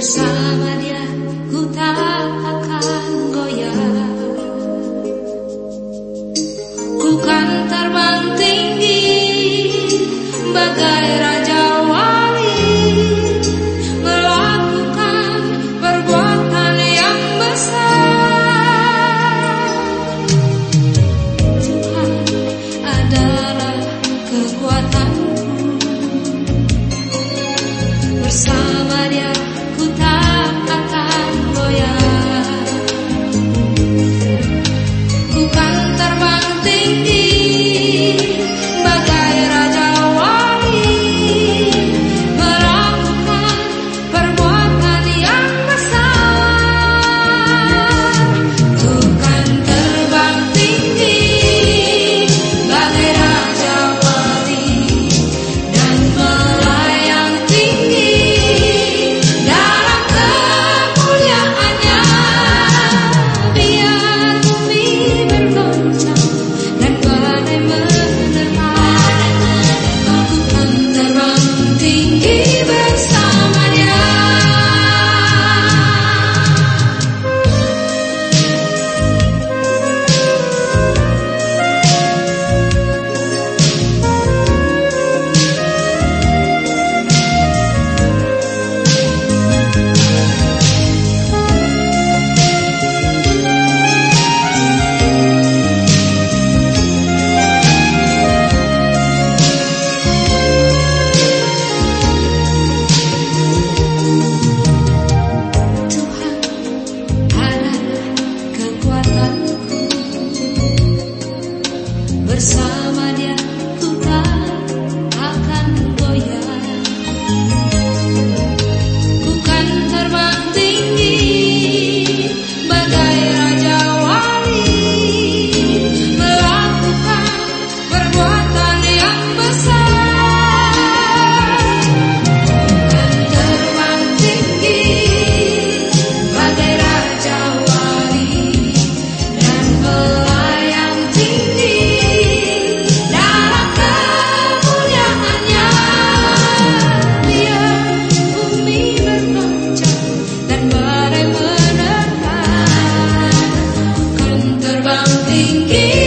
Bersama dia ku tak akan goyah. Ku kan terbang tinggi bagai tinggi